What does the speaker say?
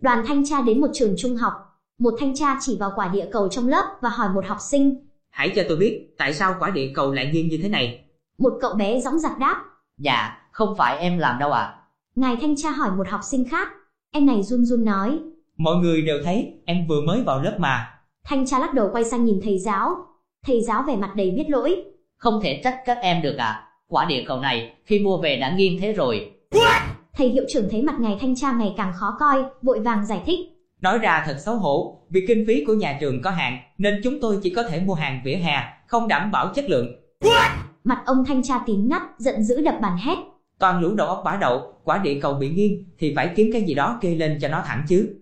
Đoàn thanh tra đến một trường trung học. Một thanh tra chỉ vào quả địa cầu trong lớp và hỏi một học sinh. Hãy cho tôi biết, tại sao quả địa cầu lại nghiêng như thế này? Một cậu bé dõng dạc đáp. Dạ, không phải em làm đâu ạ. Ngài thanh tra hỏi một học sinh khác. Em này run run nói. Mọi người đều thấy, em vừa mới vào lớp mà. Thanh tra lắc đầu quay sang nhìn thầy giáo. Thầy giáo vẻ mặt đầy biết lỗi. Không thể trách các em được ạ. Quả địa cầu này, khi mua về đã nghiêng thế rồi. Thầy hiệu trưởng thấy mặt ngài thanh tra ngày càng khó coi, vội vàng giải thích. Nói ra thật xấu hổ, vì kinh phí của nhà trường có hạn, nên chúng tôi chỉ có thể mua hàng vỉa hè, không đảm bảo chất lượng. Mặt ông thanh tra tím ngắt, giận dữ đập bàn hét. Toàn lũ đầu óc bả đậu, quả địa cầu bị nghiêng, thì phải kiếm cái gì đó kê lên cho nó thẳng chứ.